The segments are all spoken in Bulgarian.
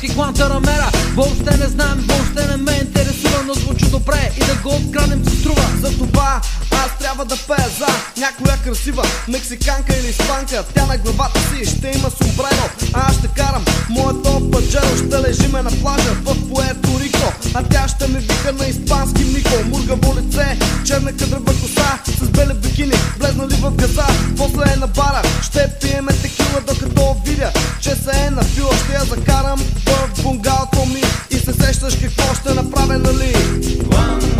български Гуантарамера Въобще не знам, въобще не ме интересува Но звучи добре и да го откраднем се струва. Затова аз трябва да пея за някоя красива мексиканка или испанка. Тя на главата си ще има сумбрено А аз ще карам моето паджеро. Ще лежиме на плажа в Пуерто Рико А тя ще ми вика на испански Мико. Мургаво лице, черна кадрава коса С беле бикини, влезнали в газа. После е на бара, И се сещаш какво ще направя, нали? Знаеш,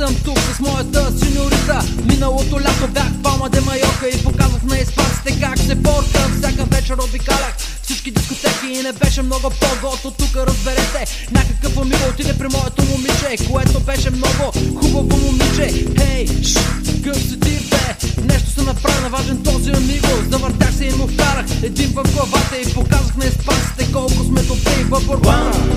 съм тук с моята синьорита Миналото лято бях в Палма де Майорка и показах на испанците как се порта Всяка вечер обикалях всички дискотеки и не беше много по-гото. Тук разберете, някакъв амиго отиде при моето момиче Което беше много хубаво момиче. Хей, къв си ти бе? Нещо се направи на важен този амиго. Завъртях се и му вкарах един в главата И показах на испанците колко сме добри в борбата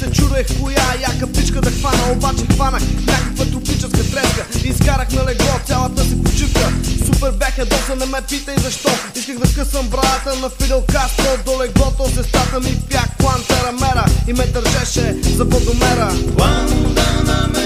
се чудех коя яка птичка да хвана Обаче хванах някаква тропическа треска. Изкарах на легло цялата си почивка. Супер бях ядоса, не ме питай защо. Исках да късам браята на Фидел Кастро. До леглото сестата ми пя Куантарамера И ме държеше за водомера Guantanamera,